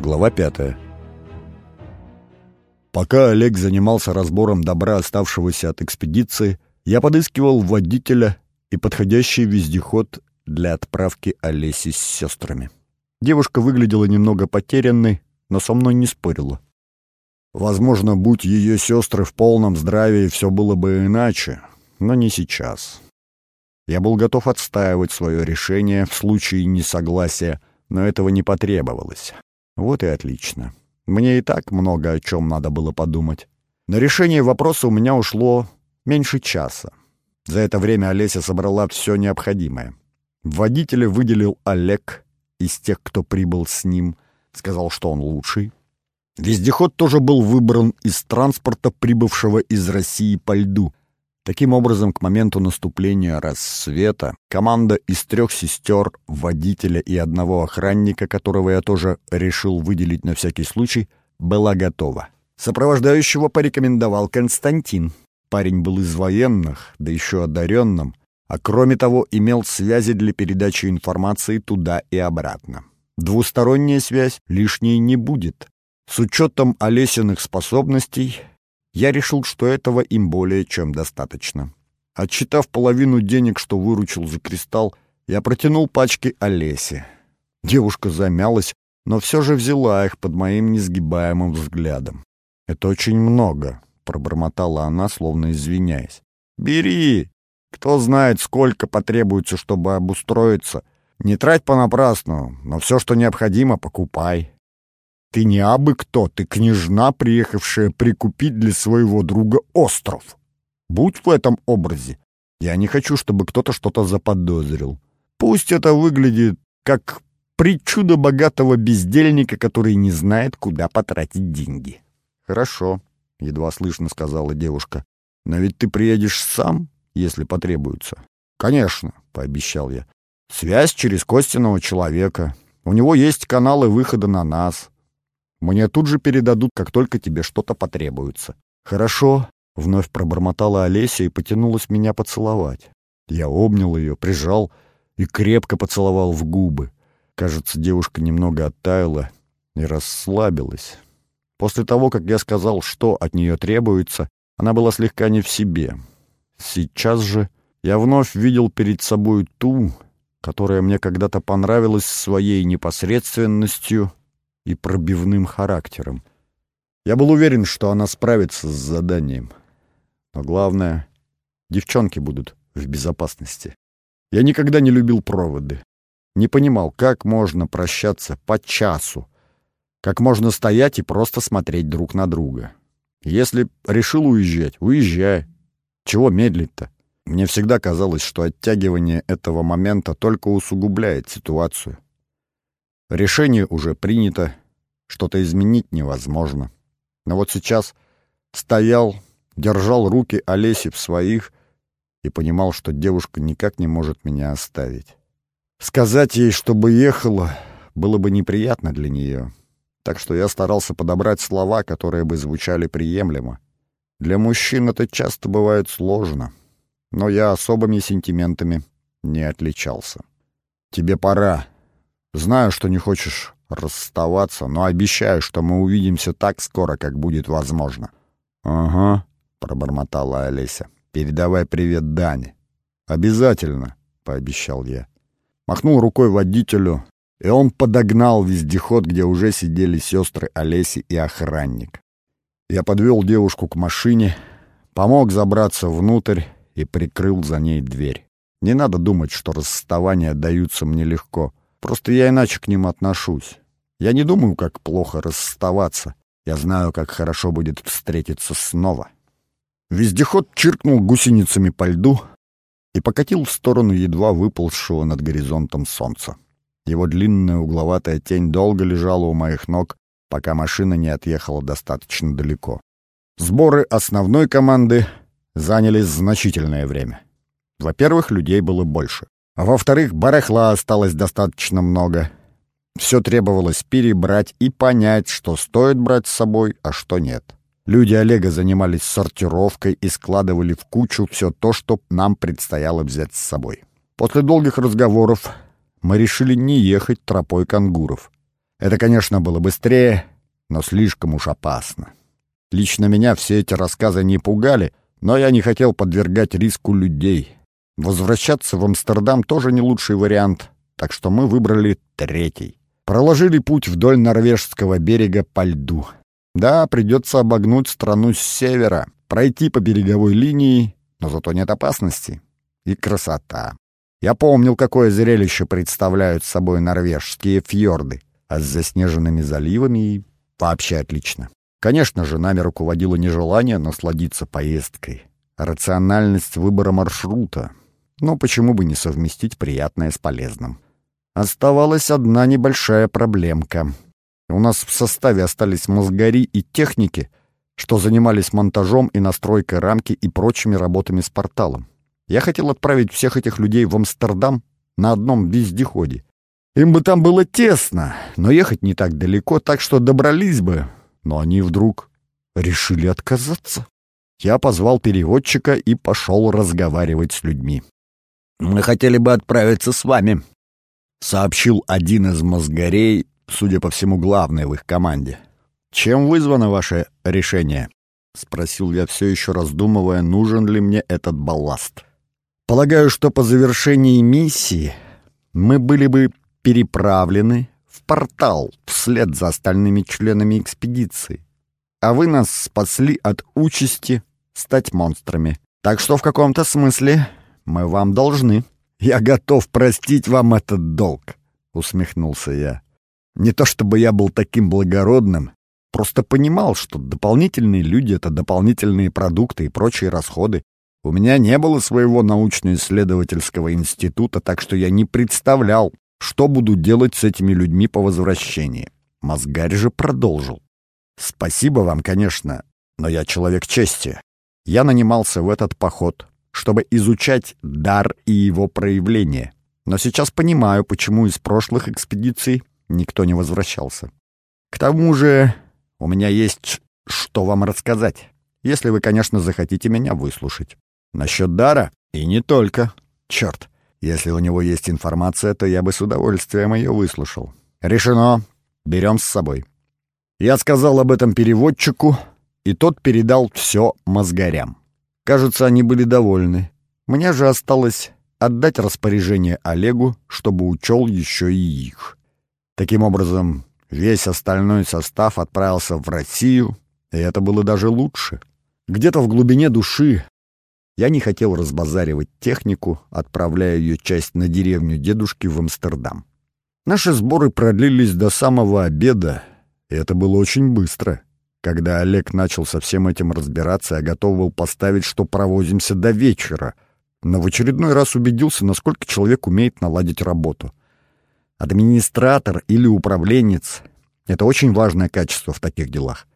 Глава пятая. Пока Олег занимался разбором добра, оставшегося от экспедиции, я подыскивал водителя и подходящий вездеход для отправки Олеси с сестрами. Девушка выглядела немного потерянной, но со мной не спорила. Возможно, будь ее сестры в полном здравии, все было бы иначе, но не сейчас. Я был готов отстаивать свое решение в случае несогласия, но этого не потребовалось. Вот и отлично. Мне и так много о чем надо было подумать. На решение вопроса у меня ушло меньше часа. За это время Олеся собрала все необходимое. Водителя выделил Олег из тех, кто прибыл с ним. Сказал, что он лучший. Вездеход тоже был выбран из транспорта, прибывшего из России по льду. Таким образом, к моменту наступления рассвета команда из трех сестер, водителя и одного охранника, которого я тоже решил выделить на всякий случай, была готова. Сопровождающего порекомендовал Константин. Парень был из военных, да еще одаренным, а кроме того имел связи для передачи информации туда и обратно. Двусторонняя связь лишней не будет. С учетом Олесиных способностей я решил, что этого им более чем достаточно. Отчитав половину денег, что выручил за кристалл, я протянул пачки Олесе. Девушка замялась, но все же взяла их под моим несгибаемым взглядом. «Это очень много», — пробормотала она, словно извиняясь. «Бери! Кто знает, сколько потребуется, чтобы обустроиться. Не трать понапрасну, но все, что необходимо, покупай». Ты не абы кто, ты княжна, приехавшая прикупить для своего друга остров. Будь в этом образе. Я не хочу, чтобы кто-то что-то заподозрил. Пусть это выглядит как причуда богатого бездельника, который не знает, куда потратить деньги. Хорошо, едва слышно сказала девушка. Но ведь ты приедешь сам, если потребуется. Конечно, пообещал я. Связь через Костяного человека. У него есть каналы выхода на нас. Мне тут же передадут, как только тебе что-то потребуется. Хорошо, вновь пробормотала Олеся и потянулась меня поцеловать. Я обнял ее, прижал и крепко поцеловал в губы. Кажется, девушка немного оттаяла и расслабилась. После того, как я сказал, что от нее требуется, она была слегка не в себе. Сейчас же я вновь видел перед собой ту, которая мне когда-то понравилась своей непосредственностью и пробивным характером. Я был уверен, что она справится с заданием. Но главное, девчонки будут в безопасности. Я никогда не любил проводы. Не понимал, как можно прощаться по часу, как можно стоять и просто смотреть друг на друга. Если решил уезжать, уезжай. Чего медлить-то? Мне всегда казалось, что оттягивание этого момента только усугубляет ситуацию. Решение уже принято, что-то изменить невозможно. Но вот сейчас стоял, держал руки Олеси в своих и понимал, что девушка никак не может меня оставить. Сказать ей, чтобы ехала, было бы неприятно для нее. Так что я старался подобрать слова, которые бы звучали приемлемо. Для мужчин это часто бывает сложно, но я особыми сентиментами не отличался. «Тебе пора», Знаю, что не хочешь расставаться, но обещаю, что мы увидимся так скоро, как будет возможно. — Ага, — пробормотала Олеся. — Передавай привет Дане. — Обязательно, — пообещал я. Махнул рукой водителю, и он подогнал вездеход, где уже сидели сестры Олеси и охранник. Я подвел девушку к машине, помог забраться внутрь и прикрыл за ней дверь. Не надо думать, что расставания даются мне легко — Просто я иначе к ним отношусь. Я не думаю, как плохо расставаться. Я знаю, как хорошо будет встретиться снова. Вездеход чиркнул гусеницами по льду и покатил в сторону едва выползшего над горизонтом солнца. Его длинная угловатая тень долго лежала у моих ног, пока машина не отъехала достаточно далеко. Сборы основной команды заняли значительное время. Во-первых, людей было больше. А во-вторых, барахла осталось достаточно много. Все требовалось перебрать и понять, что стоит брать с собой, а что нет. Люди Олега занимались сортировкой и складывали в кучу все то, что нам предстояло взять с собой. После долгих разговоров мы решили не ехать тропой кангуров. Это, конечно, было быстрее, но слишком уж опасно. Лично меня все эти рассказы не пугали, но я не хотел подвергать риску людей. Возвращаться в Амстердам тоже не лучший вариант, так что мы выбрали третий. Проложили путь вдоль норвежского берега по льду. Да, придется обогнуть страну с севера, пройти по береговой линии, но зато нет опасности. И красота. Я помнил, какое зрелище представляют собой норвежские фьорды, а с заснеженными заливами и вообще отлично. Конечно же, нами руководило не желание насладиться поездкой, рациональность выбора маршрута. Но почему бы не совместить приятное с полезным? Оставалась одна небольшая проблемка. У нас в составе остались мозгари и техники, что занимались монтажом и настройкой рамки и прочими работами с порталом. Я хотел отправить всех этих людей в Амстердам на одном вездеходе. Им бы там было тесно, но ехать не так далеко, так что добрались бы, но они вдруг решили отказаться. Я позвал переводчика и пошел разговаривать с людьми. «Мы хотели бы отправиться с вами», — сообщил один из мозгарей, судя по всему, главный в их команде. «Чем вызвано ваше решение?» — спросил я все еще раздумывая, нужен ли мне этот балласт. «Полагаю, что по завершении миссии мы были бы переправлены в портал вслед за остальными членами экспедиции. А вы нас спасли от участи стать монстрами. Так что в каком-то смысле мы вам должны. Я готов простить вам этот долг, усмехнулся я. Не то чтобы я был таким благородным, просто понимал, что дополнительные люди — это дополнительные продукты и прочие расходы. У меня не было своего научно-исследовательского института, так что я не представлял, что буду делать с этими людьми по возвращении? Мозгарь же продолжил. Спасибо вам, конечно, но я человек чести. Я нанимался в этот поход, чтобы изучать дар и его проявление. Но сейчас понимаю, почему из прошлых экспедиций никто не возвращался. К тому же у меня есть что вам рассказать, если вы, конечно, захотите меня выслушать. Насчет дара и не только. Черт, если у него есть информация, то я бы с удовольствием ее выслушал. Решено. Берем с собой. Я сказал об этом переводчику, и тот передал все мозгарям. Кажется, они были довольны. Мне же осталось отдать распоряжение Олегу, чтобы учел еще и их. Таким образом, весь остальной состав отправился в Россию, и это было даже лучше. Где-то в глубине души я не хотел разбазаривать технику, отправляя ее часть на деревню дедушки в Амстердам. Наши сборы продлились до самого обеда, и это было очень быстро. Когда Олег начал со всем этим разбираться, я готов был поставить, что провозимся до вечера, но в очередной раз убедился, насколько человек умеет наладить работу. Администратор или управленец — это очень важное качество в таких делах.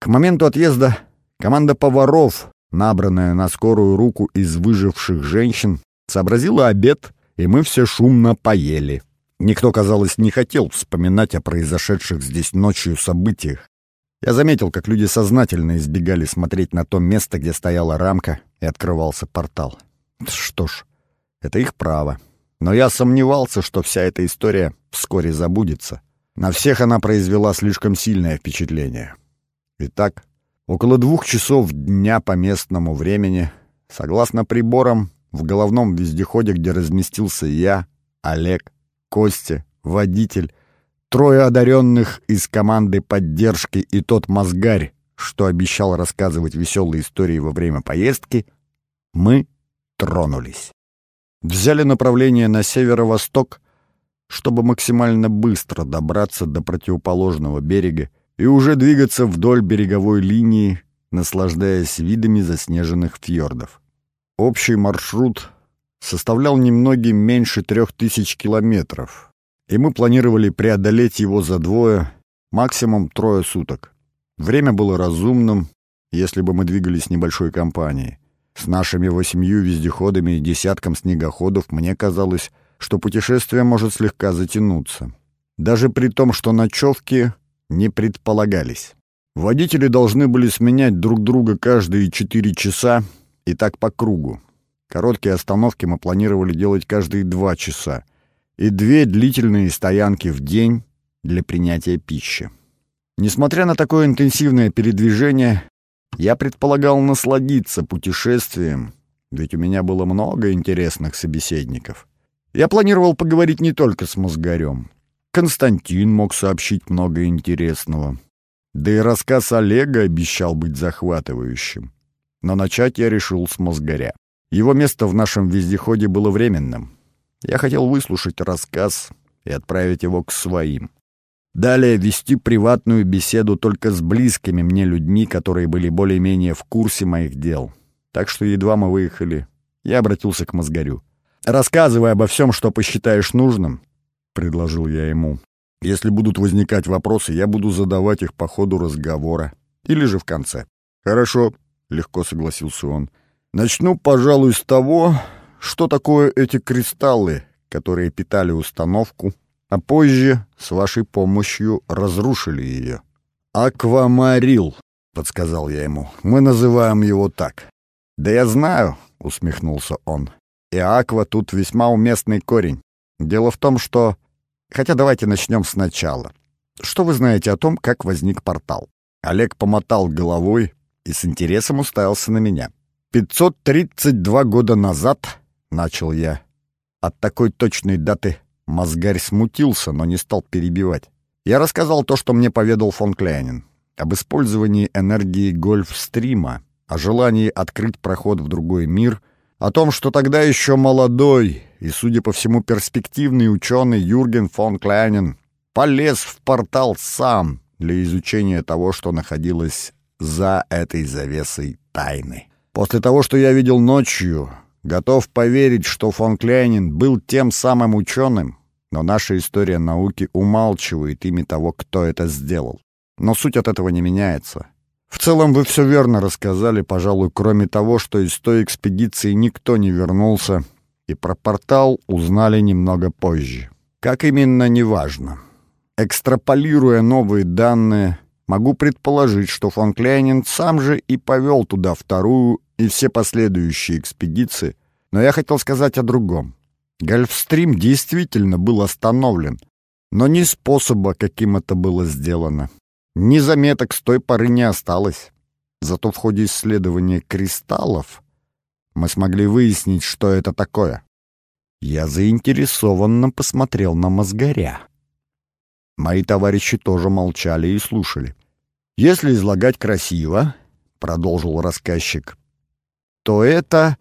К моменту отъезда команда поваров набранная на скорую руку из выживших женщин, сообразила обед, и мы все шумно поели. Никто, казалось, не хотел вспоминать о произошедших здесь ночью событиях. Я заметил, как люди сознательно избегали смотреть на то место, где стояла рамка и открывался портал. Что ж, это их право. Но я сомневался, что вся эта история вскоре забудется. На всех она произвела слишком сильное впечатление. Итак, Около двух часов дня по местному времени, согласно приборам, в головном вездеходе, где разместился я, Олег, Костя, водитель, трое одаренных из команды поддержки и тот мозгарь, что обещал рассказывать веселые истории во время поездки, мы тронулись. Взяли направление на северо-восток, чтобы максимально быстро добраться до противоположного берега и уже двигаться вдоль береговой линии, наслаждаясь видами заснеженных фьордов. Общий маршрут составлял немногим меньше трех тысяч километров, и мы планировали преодолеть его за двое, максимум трое суток. Время было разумным, если бы мы двигались небольшой компанией. С нашими восемью вездеходами и десятком снегоходов мне казалось, что путешествие может слегка затянуться. Даже при том, что ночевки не предполагались. Водители должны были сменять друг друга каждые четыре часа и так по кругу. Короткие остановки мы планировали делать каждые два часа. И две длительные стоянки в день для принятия пищи. Несмотря на такое интенсивное передвижение, я предполагал насладиться путешествием, ведь у меня было много интересных собеседников. Я планировал поговорить не только с Мозгарем. Константин мог сообщить много интересного. Да и рассказ Олега обещал быть захватывающим. Но начать я решил с Мозгаря. Его место в нашем вездеходе было временным. Я хотел выслушать рассказ и отправить его к своим. Далее вести приватную беседу только с близкими мне людьми, которые были более-менее в курсе моих дел. Так что едва мы выехали, я обратился к Мозгарю. «Рассказывай обо всем, что посчитаешь нужным», — предложил я ему. «Если будут возникать вопросы, я буду задавать их по ходу разговора. Или же в конце». «Хорошо», — легко согласился он. «Начну, пожалуй, с того, что такое эти кристаллы, которые питали установку, а позже, с вашей помощью, разрушили ее». «Аквамарил», — подсказал я ему. «Мы называем его так». «Да я знаю», — усмехнулся он. «И аква тут весьма уместный корень. Дело в том, что... Хотя давайте начнем сначала. Что вы знаете о том, как возник портал?» Олег помотал головой и с интересом уставился на меня. «532 года назад», — начал я. От такой точной даты мозгарь смутился, но не стал перебивать. Я рассказал то, что мне поведал фон Кляйнин. Об использовании энергии гольфстрима, о желании открыть проход в другой мир, о том, что тогда еще молодой и, судя по всему, перспективный ученый Юрген фон Кляйнин полез в портал сам для изучения того, что находилось за этой завесой тайны. После того, что я видел ночью, готов поверить, что фон Кляйнин был тем самым ученым, но наша история науки умалчивает имя того, кто это сделал. Но суть от этого не меняется. В целом вы все верно рассказали, пожалуй, кроме того, что из той экспедиции никто не вернулся, и про портал узнали немного позже. Как именно, неважно. Экстраполируя новые данные, могу предположить, что фон Кляйнин сам же и повел туда вторую и все последующие экспедиции, но я хотел сказать о другом. Гольфстрим действительно был остановлен, но не способа, каким это было сделано. Ни заметок с той поры не осталось. Зато в ходе исследования кристаллов мы смогли выяснить, что это такое. Я заинтересованно посмотрел на мозгаря. Мои товарищи тоже молчали и слушали. «Если излагать красиво», — продолжил рассказчик, — «то это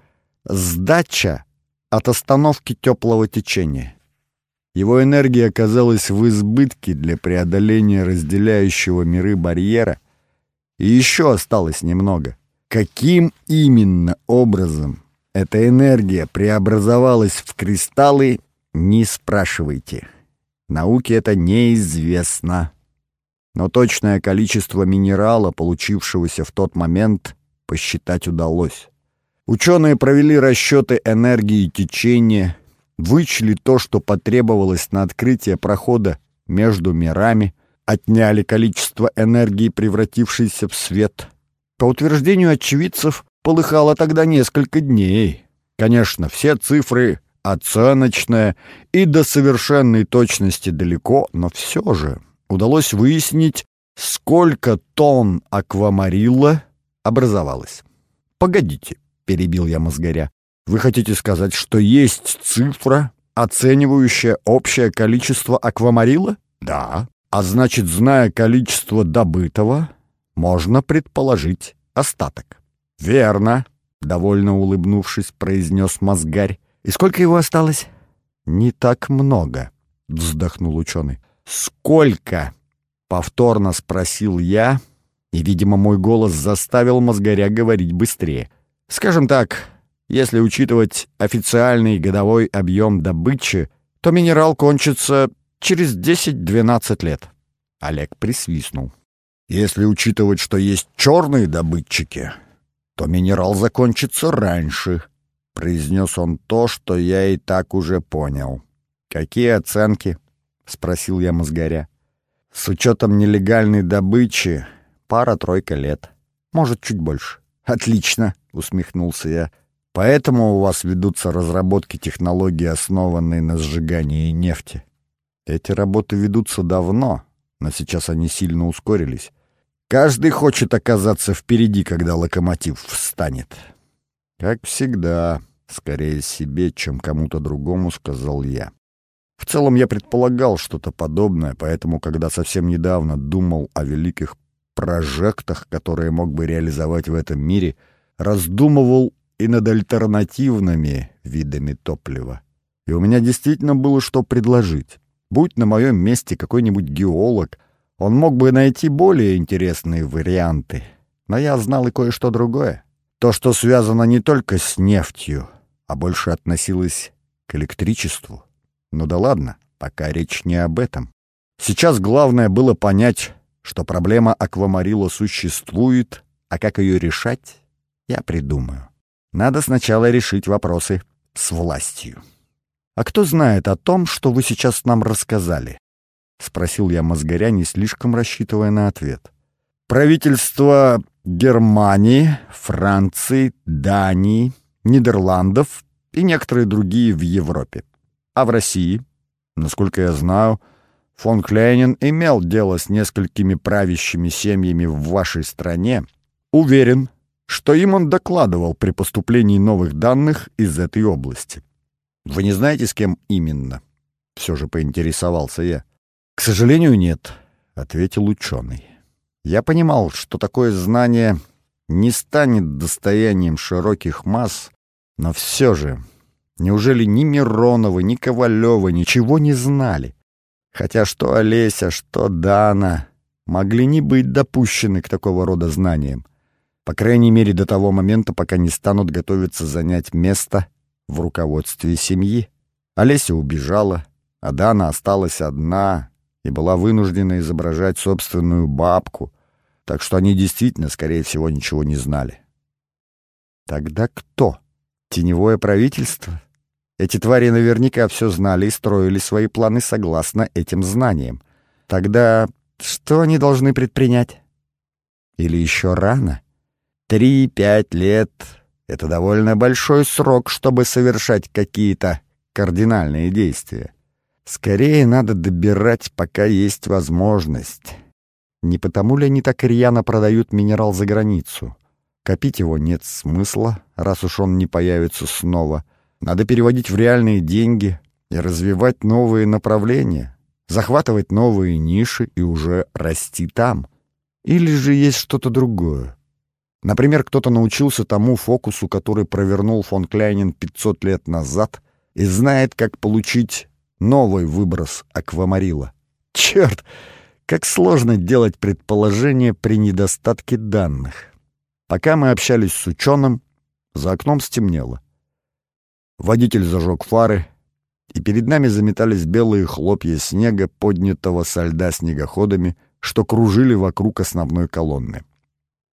сдача от остановки теплого течения. Его энергия оказалась в избытке для преодоления разделяющего миры барьера, и еще осталось немного. Каким именно образом эта энергия преобразовалась в кристаллы, не спрашивайте. Науке это неизвестно. Но точное количество минерала, получившегося в тот момент, посчитать удалось. Ученые провели расчеты энергии течения, вычли то, что потребовалось на открытие прохода между мирами, отняли количество энергии, превратившейся в свет. По утверждению очевидцев, полыхало тогда несколько дней. Конечно, все цифры оценочные и до совершенной точности далеко, но все же удалось выяснить, сколько тонн аквамарилла образовалось. «Погодите», — перебил я мозгаря, вы хотите сказать, что есть цифра, оценивающая общее количество аквамарила? Да. А значит, зная количество добытого, можно предположить остаток. Верно, довольно улыбнувшись, произнес мозгарь. И сколько его осталось? Не так много, вздохнул ученый. Сколько? Повторно спросил я, и, видимо, мой голос заставил мозгаря говорить быстрее. Скажем так, если учитывать официальный годовой объем добычи, то минерал кончится через 10-12 лет. Олег присвистнул. Если учитывать, что есть черные добытчики, то минерал закончится раньше, произнес он то, что я и так уже понял. Какие оценки? спросил я мозгаря. С учетом нелегальной добычи пара-тройка лет. Может, чуть больше. Отлично, усмехнулся я. Поэтому у вас ведутся разработки технологий, основанные на сжигании нефти. Эти работы ведутся давно, но сейчас они сильно ускорились. Каждый хочет оказаться впереди, когда локомотив встанет. Как всегда, скорее себе, чем кому-то другому, сказал я. В целом я предполагал что-то подобное, поэтому, когда совсем недавно думал о великих прожектах, которые мог бы реализовать в этом мире, раздумывал и над альтернативными видами топлива. И у меня действительно было что предложить. Будь на моем месте какой-нибудь геолог, он мог бы найти более интересные варианты. Но я знал и кое-что другое. То, что связано не только с нефтью, а больше относилось к электричеству. Ну да ладно, пока речь не об этом. Сейчас главное было понять, что проблема аквамарила существует, а как ее решать, я придумаю. Надо сначала решить вопросы с властью. «А кто знает о том, что вы сейчас нам рассказали?» — спросил я мозгоря, не слишком рассчитывая на ответ. «Правительство Германии, Франции, Дании, Нидерландов и некоторые другие в Европе. А в России, насколько я знаю, фон Кляйнин имел дело с несколькими правящими семьями в вашей стране. Уверен, что им он докладывал при поступлении новых данных из этой области. Вы не знаете, с кем именно? Все же поинтересовался я. К сожалению, нет, ответил ученый. Я понимал, что такое знание не станет достоянием широких масс, но все же, неужели ни Миронова, ни Ковалева ничего не знали? Хотя что Олеся, что Дана могли не быть допущены к такого рода знаниям. По крайней мере, до того момента, пока не станут готовиться занять место в руководстве семьи. Олеся убежала, а Дана осталась одна и была вынуждена изображать собственную бабку, так что они действительно, скорее всего, ничего не знали. Тогда кто? Теневое правительство? Эти твари наверняка все знали и строили свои планы согласно этим знаниям. Тогда что они должны предпринять? Или еще рано? Три-пять лет — это довольно большой срок, чтобы совершать какие-то кардинальные действия. Скорее надо добирать, пока есть возможность. Не потому ли они так рьяно продают минерал за границу? Копить его нет смысла, раз уж он не появится снова. Надо переводить в реальные деньги и развивать новые направления, захватывать новые ниши и уже расти там. Или же есть что-то другое? Например, кто-то научился тому фокусу, который провернул фон Кляйнин 500 лет назад и знает, как получить новый выброс аквамарила. Черт, как сложно делать предположения при недостатке данных. Пока мы общались с ученым, за окном стемнело. Водитель зажег фары, и перед нами заметались белые хлопья снега, поднятого со льда снегоходами, что кружили вокруг основной колонны.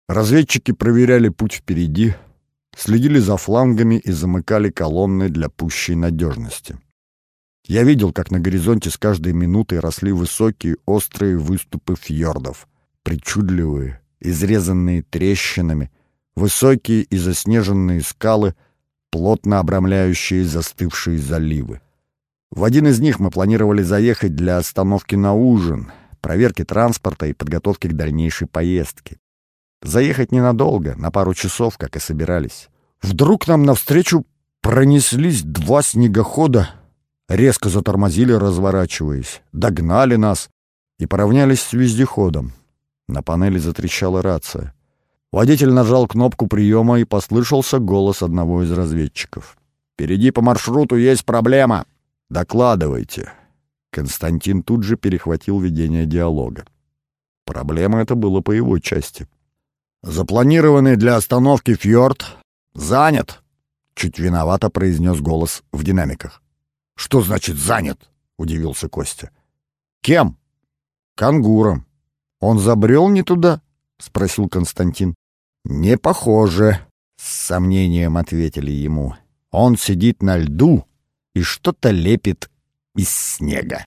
Разведчики проверяли путь впереди, следили за флангами и замыкали колонны для пущей надежности. Я видел, как на горизонте с каждой минутой росли высокие острые выступы фьордов, причудливые, изрезанные трещинами, высокие и заснеженные скалы, плотно обрамляющие застывшие заливы. В один из них мы планировали заехать для остановки на ужин, проверки транспорта и подготовки к дальнейшей поездке. Заехать ненадолго, на пару часов, как и собирались. Вдруг нам навстречу пронеслись два снегохода, резко затормозили, разворачиваясь, догнали нас и поравнялись с вездеходом. На панели затрещала рация. Водитель нажал кнопку приема и послышался голос одного из разведчиков. «Впереди по маршруту есть проблема. Докладывайте». Константин тут же перехватил ведение диалога. Проблема это было по его части. Запланированный для остановки фьорд занят, чуть виновато произнес голос в динамиках. Что значит занят? удивился Костя. Кем? Кангуром. Он забрел не туда? Спросил Константин. Не похоже, с сомнением ответили ему. Он сидит на льду и что-то лепит из снега.